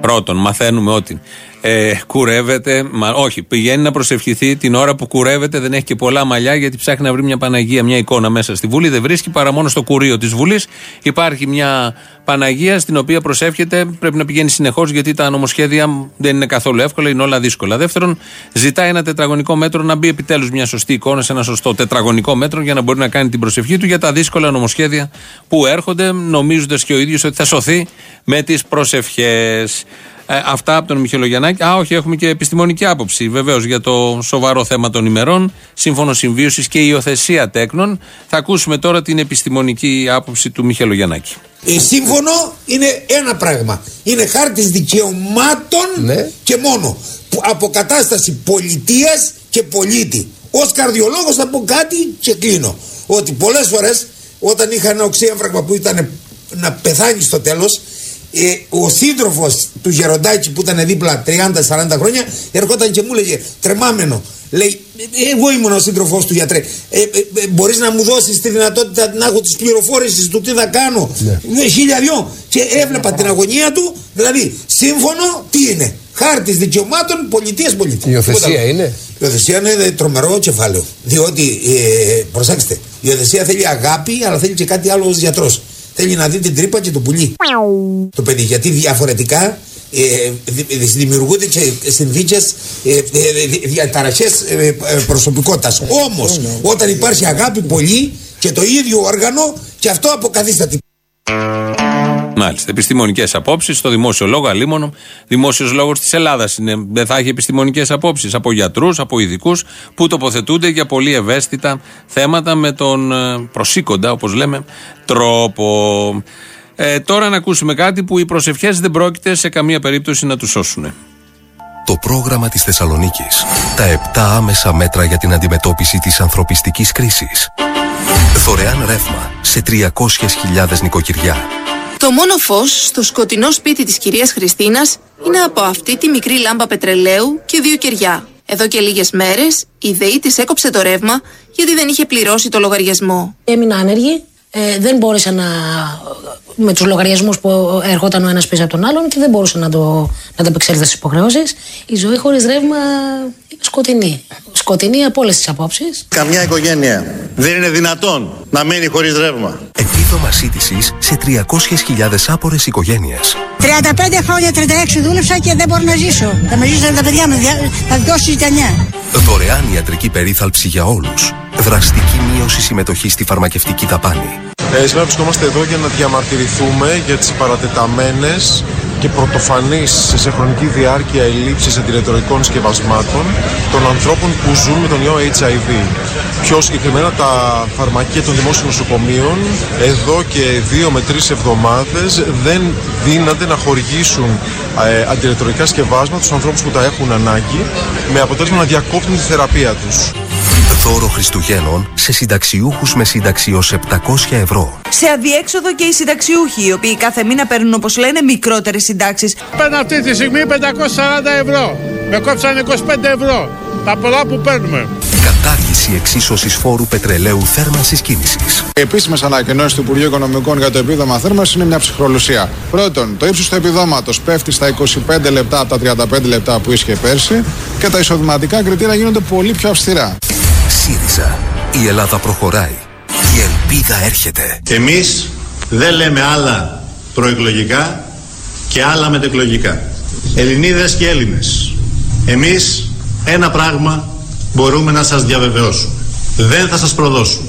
Πρώτον, μαθαίνουμε ότι ε, κουρεύεται, μα, όχι, πηγαίνει να προσευχηθεί την ώρα που κουρεύεται, δεν έχει και πολλά μαλλιά γιατί ψάχνει να βρει μια Παναγία, μια εικόνα μέσα στη Βουλή. Δεν βρίσκει παρά μόνο στο κουρίο της Βουλής. Υπάρχει μια Παναγία στην οποία προσεύχεται, πρέπει να πηγαίνει συνεχώς γιατί τα νομοσχέδια δεν είναι καθόλου εύκολα, είναι όλα δύσκολα. Δεύτερον, ζητάει ένα τετραγωνικό μέτρο να μπει επιτέλους μια σωστή εικόνα σε ένα σωστό τετραγωνικό μέτρο για να μπορεί να κάνει την προσευχή του για τα δύσκολα νομοσχέδια που έρχονται, νομίζοντας και ο ίδιος ότι θα σωθεί με τις προσευχές. Ε, αυτά από τον Μιχελογιαννάκη. Α, όχι, έχουμε και επιστημονική άποψη βεβαίως για το σοβαρό θέμα των ημερών. Σύμφωνο συμβίωσης και υιοθεσία τέκνων. Θα ακούσουμε τώρα την επιστημονική άποψη του Μιχελογιαννάκη. Ε, σύμφωνο είναι ένα πράγμα. Είναι χάρτης δικαιωμάτων και μόνο. Που- Αποκατάσταση πολιτείας και πολίτη. Ω καρδιολόγος θα πω κάτι και κλείνω. Ότι πολλές φορές όταν είχα ένα οξύαμφραγμα που ήταν να πεθάνει στο τέλος, ε, ο σύντροφος του Γεροντάκη που ήταν δίπλα 30-40 χρόνια ερχόταν και μου έλεγε τρεμάμενο. Λέει, «Ε, εγώ ήμουν ο σύντροφός του γιατρέ. Ε, ε, ε, Μπορείς να μου δώσεις τη δυνατότητα να έχω τη πληροφόρηση του τι θα κάνω; Ναι. Χίλια δυο. Και έβλεπα την αγωνία του. Δηλαδή, σύμφωνο τι είναι. Χάρτης δικαιωμάτων πολιτείας πολίτη. Η υιοθεσία είναι; Η υιοθεσία είναι δε- τρομερό κεφάλαιο. Διότι, ε, προσέξτε, η υιοθεσία θέλει αγάπη, αλλά θέλει και κάτι άλλο ως γιατρός. Θέλει να δει την τρύπα και το πουλί. Το παιδί. Γιατί διαφορετικά ε, δη- δη- δημιουργούνται και συνθήκες ε, ε, διαταραχές προσωπικότητας. Όμως, όταν υπάρχει αγάπη πολύ και το ίδιο όργανο, και αυτό αποκαθίσταται. Μάλιστα. Επιστημονικές απόψεις στο δημόσιο λόγο, αλίμονο. Δημόσιος λόγος της Ελλάδας δεν θα έχει επιστημονικές απόψεις από γιατρούς, από ειδικούς που τοποθετούνται για πολύ ευαίσθητα θέματα με τον ε, προσήκοντα, όπως λέμε, τρόπο. Ε, τώρα να ακούσουμε κάτι που οι προσευχές δεν πρόκειται σε καμία περίπτωση να τους σώσουν. Το πρόγραμμα της Θεσσαλονίκης. Τα 7 άμεσα μέτρα για την αντιμετώπιση της ανθρωπιστικής κρίσης. Δωρεάν ρεύμα σε 300.000 νοικοκυριά. Το μόνο φως στο σκοτεινό σπίτι της κυρίας Χριστίνας είναι από αυτή τη μικρή λάμπα πετρελαίου και δύο κεριά. Εδώ και λίγες μέρες η ΔΕΗ της έκοψε το ρεύμα γιατί δεν είχε πληρώσει το λογαριασμό. Έμεινα άνεργη. Ε, δεν μπόρεσα να. με τους λογαριασμούς που ερχόταν ο ένας πίσω από τον άλλον και δεν μπορούσα να το, να το επεξέλθω στις υποχρεώσεις. Η ζωή χωρίς ρεύμα είναι σκοτεινή. Σκοτεινή από όλες τις απόψεις. Καμιά οικογένεια δεν είναι δυνατόν να μένει χωρίς ρεύμα. Επίδομα σύντησης σε 300.000 άπορες οικογένειες. 35 χρόνια, 36 δούλεψα και δεν μπορώ να ζήσω. Θα με ζήσουν τα παιδιά μου, δια- θα δώσει τα νιά. Δωρεάν ιατρική περίθαλψη για όλους. Δραστική μείωση συμμετοχής στη φαρμακευτική δαπάνη. Ε, σήμερα βρισκόμαστε εδώ για να διαμαρτυρηθούμε για τις παρατεταμένες και πρωτοφανείς σε χρονική διάρκεια ελλείψεις αντιρετορικών σκευασμάτων των ανθρώπων που ζουν με τον ιό HIV. Πιο συγκεκριμένα τα φαρμακεία των δημόσιων νοσοκομείων εδώ και δύο με τρεις εβδομάδες δεν δύνανται να χορηγήσουν ε, αντιρετορικά σκευάσματα στους ανθρώπους που τα έχουν ανάγκη με αποτέλεσμα να διακόπτουν τη θεραπεία τους. Δώρο Χριστουγέννων σε συνταξιούχους με σύνταξη ως 700 ευρώ. Σε αδιέξοδο και οι συνταξιούχοι, οι οποίοι κάθε μήνα παίρνουν, όπως λένε, μικρότερες συντάξεις. Παίρνω αυτή τη στιγμή 540 ευρώ. Με κόψανε 25 ευρώ. Τα πολλά που παίρνουμε. Κατάργηση εξίσωσης φόρου πετρελαίου θέρμανσης κίνησης. Οι επίσημες ανακοινώσεις του Υπουργείου Οικονομικών για το επίδομα θέρμανσης είναι μια ψυχρολουσία. Πρώτον, το ύψος του επιδόματος πέφτει στα 25 λεπτά από τα 35 λεπτά που ίσχυε πέρσι και τα εισοδηματικά κριτήρια γίνονται πολύ πιο αυστηρά. ΣΥΡΙΖΑ. Η Ελλάδα προχωράει. Η ελπίδα έρχεται. Εμείς δεν λέμε άλλα προεκλογικά και άλλα μετεκλογικά. Ελληνίδες και Έλληνες, εμείς ένα πράγμα μπορούμε να σας διαβεβαιώσουμε. Δεν θα σας προδώσουμε.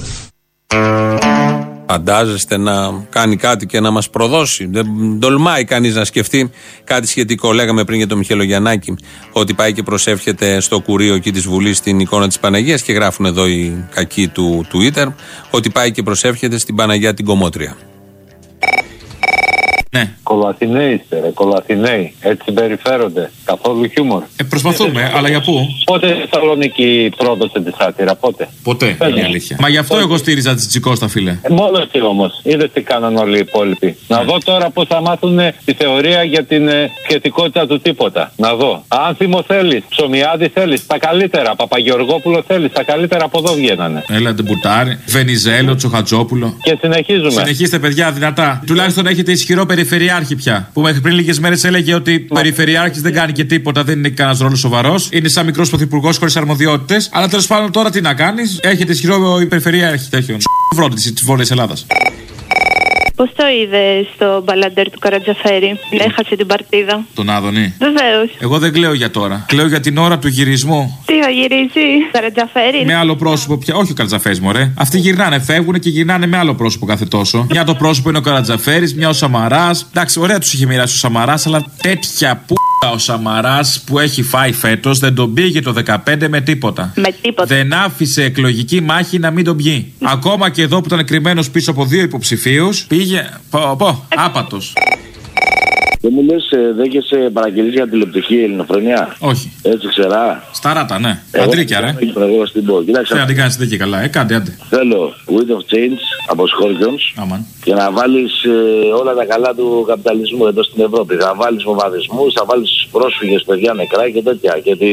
Φαντάζεστε να κάνει κάτι και να μας προδώσει. Δεν τολμάει κανείς να σκεφτεί κάτι σχετικό. Λέγαμε πριν για τον Μιχελογιαννάκη ότι πάει και προσεύχεται στο κουρίο εκεί της Βουλής στην εικόνα της Παναγίας και γράφουν εδώ οι κακοί του Twitter ότι πάει και προσεύχεται στην Παναγία την Κομότρια. Ναι. Κολαθινέοι είστε, ρε, κολαθινέοι. Έτσι συμπεριφέρονται. Καθόλου χιούμορ. Ε, προσπαθούμε, αλλά για πού; Πότε η Θεσσαλονίκη πρόδωσε τη σάτυρα, πότε; Ποτέ είναι η αλήθεια. Μα γι' αυτό εγώ στήριζα τη Τσικώστα, φίλε. Ε, μόνο εσύ όμως. Είδες τι κάναν όλοι οι υπόλοιποι. Να δω τώρα πώ θα μάθουν τη θεωρία για την ε, σχετικότητα του τίποτα. Να δω. Άνθιμο θέλεις, ψωμιάδη θέλεις, τα καλύτερα. Παπαγεωργόπουλο θέλεις, τα καλύτερα από εδώ βγαίνανε. Έλα την Μπουτάρη, Βενιζέλο, Τσοχατζόπουλο. Και συνεχίζουμε. Συνεχίστε, παιδιά, δυνατά. Τουλάχιστον έχετε ισχυρό περιφερειάρχη πια. Που μέχρι πριν λίγες μέρες έλεγε ότι ο περιφερειάρχης δεν κάνει και τίποτα, δεν είναι κανένας ρόλος σοβαρός. Είναι σαν μικρός πρωθυπουργός χωρίς αρμοδιότητες. Αλλά τέλος πάντων τώρα τι να κάνεις. Έχετε ισχυρό περιφερειάρχη τέτοιο. Φρόντιση τη Βόρεια Ελλάδας. Πώς το είδε στο μπαλαντέρ του Καρατζαφέρη, έχασε την παρτίδα. Τον Άδωνη. Βεβαίως. Εγώ δεν κλαίω για τώρα. Κλαίω για την ώρα του γυρισμού. Τι θα γυρίσει, Καρατζαφέρη; Με άλλο πρόσωπο πια. Όχι ο Καρατζαφέρης, μωρέ. Αυτοί γυρνάνε, φεύγουν και γυρνάνε με άλλο πρόσωπο κάθε τόσο. Μια το πρόσωπο είναι ο Καρατζαφέρης, μια ο Σαμαράς. Εντάξει, ωραία τους είχε μοιράσει ο Σαμαράς, αλλά τέτοια που ο Σαμαράς που έχει φάει φέτος δεν τον πήγε το 15 με τίποτα. Με τίποτα. Δεν άφησε εκλογική μάχη να μην τον πιει. Ακόμα και εδώ που ήταν κρυμμένος πίσω από δύο υποψηφίους, πήγε. Πω, πω, άπατος. Δεν μου λες, δέχεσαι παραγγελίες για τηλεοπτική ελληνοφρενεία. Όχι. Έτσι ξερά. Σταράτα, ναι. Εγώ- Αντρίκια, ρε. Εγώ στην πω. Κοίταξε. Θέλει να την κάνει δεν και καλά. Ε, κάντε, άντε. Θέλω Wind of Change από Scorpions Άμαν. και να βάλεις όλα τα καλά του καπιταλισμού εδώ στην Ευρώπη. Θα βάλεις βομβαρδισμούς, θα βάλεις πρόσφυγες, παιδιά νεκρά και τέτοια. Και τη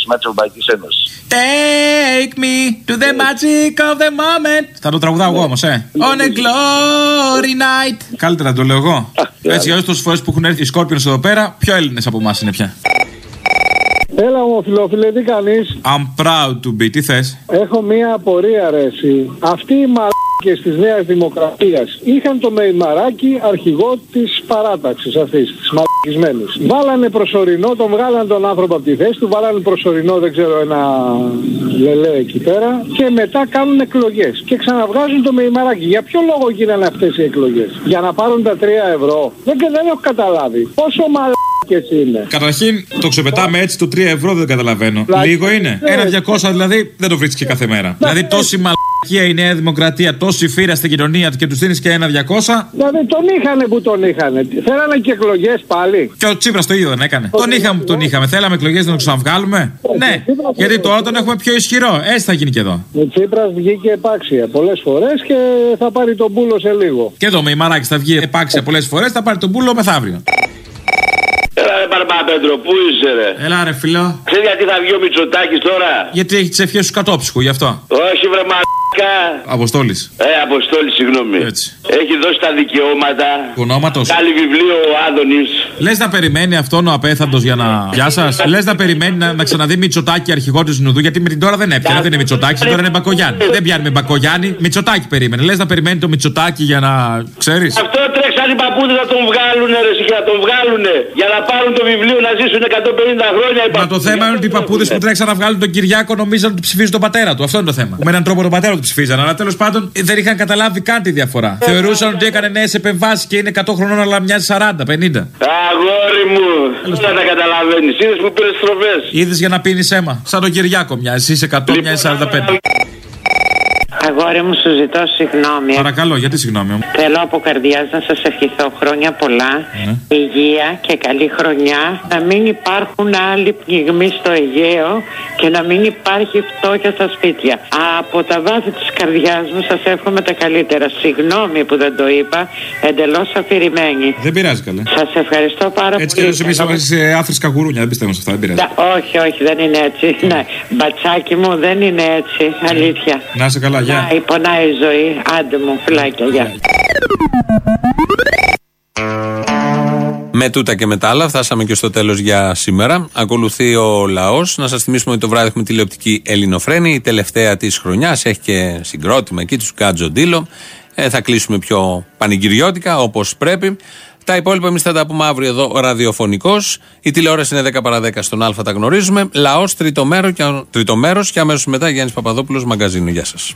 σημαία τη Ευρωπαϊκή Ένωση. Take me to the magic of the moment. Θα το τραγουδάω εγώ όμως, ε. On a glory night. Καλύτερα να το λέω εγώ. Έτσι, όλες τόσε φορές που έχουν έρθει οι Σκόρπιονς εδώ πέρα, πιο Έλληνες από εμάς είναι πια; Έλα μου φιλόφιλε, τι κάνεις; I'm proud to be. Τι θες; Έχω μία απορία ρε εσύ. Αυτοί οι μαλάκες της Νέας Δημοκρατίας είχαν το Μεϊμαράκι αρχηγό της παράταξης αυτής, της μαλακισμένης. Βάλανε προσωρινό, τον βγάλανε τον άνθρωπο από τη θέση του, βάλανε προσωρινό δεν ξέρω ένα λελέ εκεί πέρα και μετά κάνουν εκλογές και ξαναβγάζουν το Μεϊμαράκι. Για ποιο λόγο γίνανε αυτές οι εκλογές; Για να πάρουν τα 3 ευρώ. Δεν, δεν έχω καταλάβει. Πόσο μαλάκες είναι. Καταρχήν, το ξεπετάμε έτσι το 3 ευρώ δεν καταλαβαίνω. Πλάκα. Λίγο είναι. Ναι. Ένα 200 δηλαδή δεν το βρίσκεις κάθε μέρα. Δηλαδή τόση μαλακία η Νέα Δημοκρατία, τόση φύρα στην κοινωνία και τους δίνεις και ένα 200. Δηλαδή τον είχανε που τον είχανε. Θέλανε και εκλογές πάλι. Και ο Τσίπρας το ίδιο δεν έκανε. Τον είχαμε που τον είχαμε. Θέλαμε εκλογές να τον ξαναβγάλουμε. Ναι, γιατί τώρα τον έχουμε πιο ισχυρό. Έτσι θα γίνει και εδώ. Ο Τσίπρας βγήκε επάξια πολλές φορές και θα πάρει τον πούλο σε λίγο. Και εδώ με η Μαράκη θα βγει επάξια πολλές φορές, θα πάρει τον πούλο μεθαύριο. Έλα ρε Παρπαπέτρο, πού είσαι ρε; Έλα ρε φιλό. Ξέρεις γιατί θα βγει ο Μητσοτάκης τώρα; Γιατί έχει τι ευχέ του κατόψυχου, γι' αυτό. Όχι βρε μαλάκα. Αποστόλης. Ε, Αποστόλης, συγγνώμη. Έχει δώσει τα δικαιώματα. Ονόματος. Κάνει βιβλίο ο Άδωνης. Λες να περιμένει αυτόν ο απέθαντος για να. Γεια σας. Λες να περιμένει να, να ξαναδεί Μητσοτάκη αρχηγό του Νουδού, γιατί με την τώρα δεν έπιανε. Δεν είναι Μητσοτάκης, τώρα είναι Μπακογιάννη. Δεν πιάνει με Μπακογιάννη. Μητσοτάκη περίμενε. Λες να περιμένει το Μητσοτάκη για να. ξέρεις; Αυτό τρέξαν οι παππούδες να τον βγάλουνε ρε για να τον βγάλουνε. Για να πάρουν το βιβλίο να ζήσουν 150 χρόνια οι Μα το θέμα είναι ότι οι παππούδες που τρέξαν να βγάλουν τον Κυριάκο νομίζαν ότι ψηφίζουν τον πατέρα του. Αυτό είναι το θέμα. Με έναν τρόπο τον πατέρα του ψηφίζαν. Αλλά τέλος πάντων ε, δεν είχαν καταλάβει καν τη διαφορά. Θεωρούσαν ότι έκανε νέες επεμβάσεις και είναι 100 χρονών αλλά μοιάζει 40, 50. Αγόρι μου, δεν τα καταλαβαίνεις. Είδες που πήρες στροφές. Είδες για να πίνεις αίμα. Σαν τον Κυριάκο μοιάζει. Είσαι 100, μοιάζει 45. Αγόρι μου, σου ζητώ συγγνώμη. Παρακαλώ, γιατί συγγνώμη μου. Θέλω από καρδιάς να σας ευχηθώ χρόνια πολλά, Ναι. υγεία και καλή χρονιά. Να μην υπάρχουν άλλοι πνιγμοί στο Αιγαίο και να μην υπάρχει φτώχεια στα σπίτια. Από τα βάθη της καρδιάς μου σας εύχομαι τα καλύτερα. Συγγνώμη που δεν το είπα, εντελώς αφηρημένη. Δεν πειράζει καλέ. Σας ευχαριστώ πάρα Έτσι κι πολύ. αλλιώς εμείς είμαστε σε άφρισκα γουρούνια, δεν πιστεύω σε αυτά, δεν πειράζει. Να- Όχι, όχι, δεν είναι έτσι. Ναι, μπατσάκι μου, δεν είναι έτσι. Αλήθεια. Να είσαι καλά, γεια. Πονάει, πονάει η ζωή. Άντε μου, φυλάκια, γεια. Με τούτα και με τα άλλα, φτάσαμε και στο τέλος για σήμερα. Ακολουθεί ο λαός. Να σας θυμίσουμε ότι το βράδυ έχουμε τηλεοπτική Ελληνοφρένη, η τελευταία της χρονιάς. Έχει και συγκρότημα εκεί, τους Γκάτζο Ντίλο. Ε, θα κλείσουμε πιο πανηγυριώτικα, όπως πρέπει. Τα υπόλοιπα εμείς θα τα πούμε αύριο εδώ ραδιοφωνικώ. Η τηλεόραση είναι 10 παρα 10 στον Α, τα γνωρίζουμε. Λαός, τρίτο μέρο και, τρίτο μέρος και αμέσως μετά Γιάννης Παπαδόπουλος, μαγκαζίνο. Γεια σας.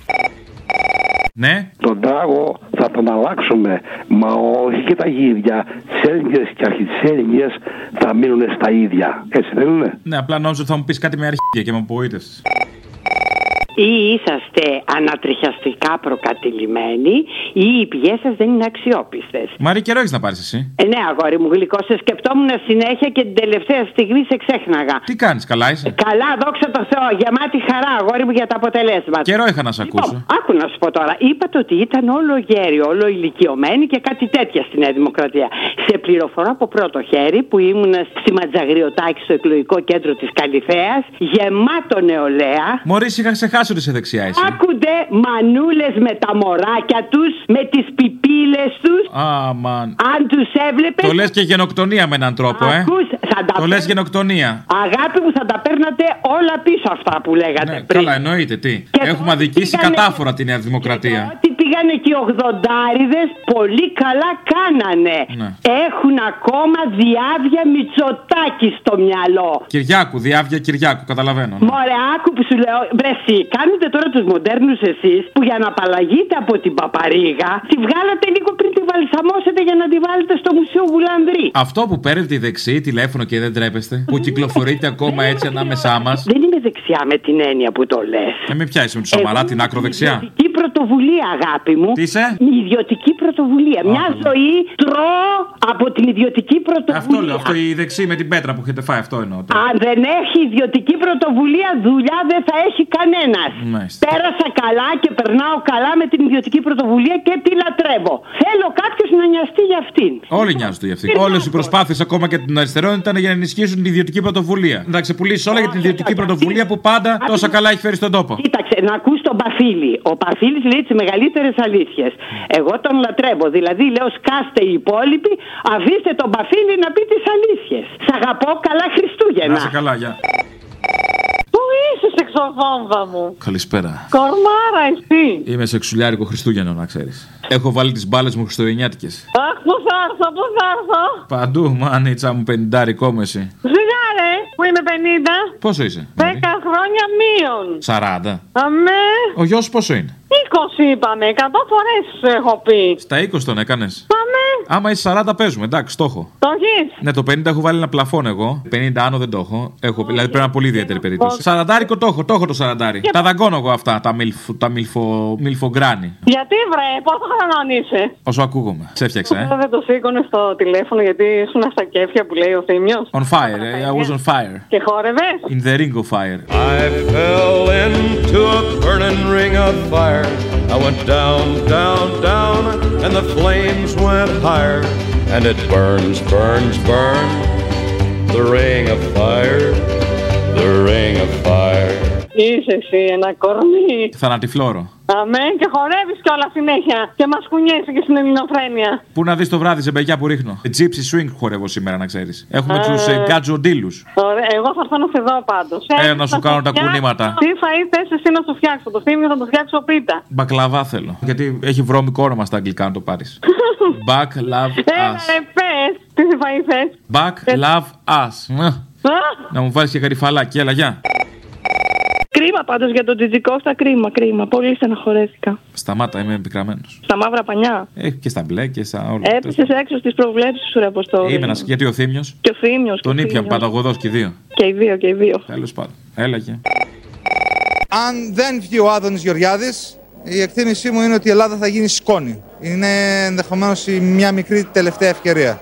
Ναι. Τον τάγο θα τον αλλάξουμε, μα όχι και τα γύρια. Τι Έλληνε και αρχισέλινε θα μείνουν στα ίδια. Έτσι δεν είναι; Ναι, απλά νόμιζα ότι θα μου πεις κάτι με αρχίδια και με απογοήτευσε. Ή είσαστε ανατριχιαστικά προκατηλημένοι ή οι πηγές σας δεν είναι αξιόπιστες. Μαρή, καιρό έχεις να πάρεις εσύ. Ε, ναι, αγόρι μου, γλυκό, σε σκεφτόμουν συνέχεια και την τελευταία στιγμή σε ξέχναγα. Τι κάνεις, καλά είσαι; Καλά, δόξα τω Θεώ, γεμάτη χαρά, αγόρι μου, για τα αποτελέσματα. Καιρό είχα να σε ακούσω. Λοιπόν, άκου να σου πω τώρα. Είπατε ότι ήταν όλο γέροι, όλο ηλικιωμένοι και κάτι τέτοια στη Νέα Δημοκρατία. Σε πληροφορώ από πρώτο χέρι που ήμουν στη Ματζαγριωτάκη στο εκλογικό κέντρο της Καλυθέα, γεμάτο νεολαία. Μωρή, είχα ξεχάσει ότι είσαι δεξιά εσύ. Άκουνται μανούλες με τα μωράκια τους, με τις πιπίλες τους. Αμαν. Αν τους έβλεπε. Το λες και γενοκτονία με έναν τρόπο, ε. Ακούς, θα τα Το λες παίρνατε- γενοκτονία. Αγάπη μου, θα τα παίρνατε όλα πίσω αυτά που λέγατε πριν. Καλά, εννοείται τι. Έχουμε αδικήσει πήγανε- κατάφορα τη Νέα Δημοκρατία. Ότι πήγανε και οι ογδοντάριδες πολύ καλά κάνανε. Ναι. Έχουν ακόμα διάβια Μητσοτάκη στο μυαλό. Κυριάκου, διάβια Κυριάκου, καταλαβαίνω. ναι. Μωρέ, άκου που σου λέω. Βρεσί, κάνετε τώρα τους μοντέρνους εσείς που για να απαλλαγείτε από την παπαρίγα τη βγάλατε λίγο πριν τη βαλσαμώσετε για να τη βάλετε στο Μουσείο Βουλανδρή. Αυτό που παίρνετε η δεξί τηλέφωνο και δεν τρέπεστε, που κυκλοφορείτε ακόμα έτσι ανάμεσά μας. Δεν είμαι δεξιά με την έννοια που το λες. Ε, με πιάσεις με τους Σαμαρά την άκρο δεξιά. Ιδιωτική πρωτοβουλία, αγάπη μου. Τι είσαι; Η ιδιωτική πρωτοβουλία. Μια ζωή τρώω από την ιδιωτική πρωτοβουλία. Αυτό λέω, αυτό η δεξί με την πέτρα που έχετε φάει, αυτό εννοώ. τώρα. Αν δεν έχει ιδιωτική πρωτοβουλία, δουλειά δεν θα έχει κανένας. Μάλιστα. Πέρασα καλά και περνάω καλά με την ιδιωτική πρωτοβουλία και τη λατρεύω. Θέλω κάποιος να νοιαστεί για αυτήν. Όλοι νοιάζονται για αυτή. Όλες οι προσπάθειες ακόμα και των αριστερών ήταν για να ενισχύσουν την ιδιωτική πρωτοβουλία. Να τα ξεπουλήσει όλα για την ιδιωτική πρωτοβουλία που πάντα τόσα καλά έχει φέρει στον τόπο. Κοίταξε, να ακούς τον Παφίλη. Ο Παφίλης λέει τις μεγαλύτερες αλήθειες. Εγώ τον λατρεύω. Δηλαδή λέω σκάστε οι υπόλοιποι, αφήστε τον Παφίλη να πει τις αλήθειες. Σ' αγαπώ, καλά Χριστούγεννα. Να σε καλά, γεια. Πού είσαι, σεξοβόμβα μου; Καλησπέρα. Κορμάρα, εσύ. Είμαι σεξουλιάρικο Χριστούγεννο, να ξέρεις. Έχω βάλει τις μπάλες μου χριστουγεννιάτικες. Αχ, πού θα έρθω, πού θα έρθω; Παντού, μάνιτσα μου πεντάρικο με εσύ. Σιγά ρε, που είμαι 50. Πόσο είσαι, 10 χρόνια μείον. 40. Αμέ. Ο γιος πόσο είναι; 20 είπαμε, 100 φορές έχω πει. Στα 20 τον έκανες. Αμέ. Άμα είσαι 40 παίζουμε, εντάξει, το έχω. Το έχεις; Ναι, το 50 έχω βάλει ένα πλαφόν εγώ. 50 άνω δεν το έχω. έχω δηλαδή πρέπει να είναι πολύ ιδιαίτερη περίπτωση. Σαραντάρικο το έχω, το έχω το σαραντάρι. Τα δαγκώνω εγώ αυτά, τα, μιλφ, τα μιλφο, μιλφογκράνη. Γιατί βρε, πόσο χρονών είσαι. Όσο ακούγομαι. Σε έφτιαξα, ε. Δεν το σήκωνε στο τηλέφωνο γιατί ήσουν στα κέφια που λέει ο Θήμιο. On fire, eh? I was on fire. Και χόρευε. In the ring of fire. I fell into a burning ring of fire. I went down, down, down, and the flames went higher. And it burns, burns, burns. The ring of fire, the ring of fire. Είσαι εσύ ένα κορμί. Θανατηφλόρο. Αμέν και χορεύεις κιόλας συνέχεια. Και μας κουνιέσαι και στην ελληνοφρένεια. Πού να δεις το βράδυ σε μπεκιά που ρίχνω. Gypsy swing χορεύω σήμερα, να ξέρεις. Έχουμε Α. τους ε, γκάτζοντήλου. Ωραία, εγώ θα έρθω να σε δω πάντως. Ε, να σου κάνω τα κουνήματα. Τι φαΐ θες εσύ να σου φτιάξω. Το θύμιο θα το φτιάξω πίτα. Μπακλαβά θέλω. Γιατί έχει βρώμικο όνομα στα αγγλικά να το πάρεις. Back love Έλα us. ρε πες. Τι φαΐ θες. Back love us. Μ. Να μου βάλεις και καρυφαλάκι, έλα, γεια. Κρίμα πάντω για τον Τζιτζικώστα, κρίμα, κρίμα. Πολύ στεναχωρέθηκα. Σταμάτα, είμαι πικραμένο. Στα μαύρα πανιά. Ε, και στα μπλε και στα όλα. Έπεσε έξω στι προβλέψει σου, ρε Αποστόλη. Είμαι ένα γιατί ο Θήμιο. Και ο Θήμιο. Τον ήπια παταγωδό και οι δύο. Και οι δύο, και οι δύο. Τέλο πάντων. Έλα και. Αν δεν βγει ο Άδωνης Γεωργιάδης, η εκτίμησή μου είναι ότι η Ελλάδα θα γίνει σκόνη. Είναι ενδεχομένως η μια μικρή τελευταία ευκαιρία.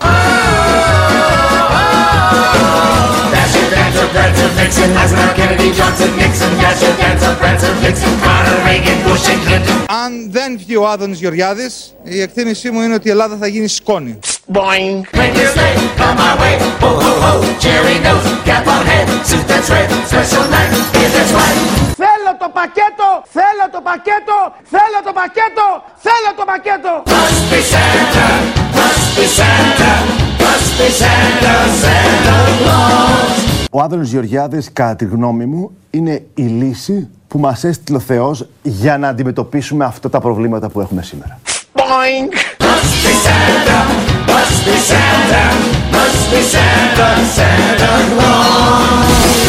Dasher, Dancer, Prancer, Vixen, Eisenhower, Kennedy, Johnson, Nixon, Dasher, Dancer, Prancer, Vixen, Carter, Reagan, Bush and Clinton. Αν δεν βγει ο Άδωνης Γεωργιάδης, η εκτίμησή μου είναι ότι η Ελλάδα θα γίνει σκόνη. Boing. Make your sleigh come my way. Ho, ho, ho. Cherry nose, cap on head, suit that's red. Special night, if that's right. Θέλω το πακέτο, θέλω το πακέτο, θέλω το πακέτο, θέλω το πακέτο. Must be Santa, must be Santa, must be Santa, Santa Claus. Ο Άδωνος Γεωργιάδης, κατά τη γνώμη μου, είναι η λύση που μας έστειλε ο Θεός για να αντιμετωπίσουμε αυτά τα προβλήματα που έχουμε σήμερα. Boing. Must be Santa, must be Santa, must be Santa, Santa Claus.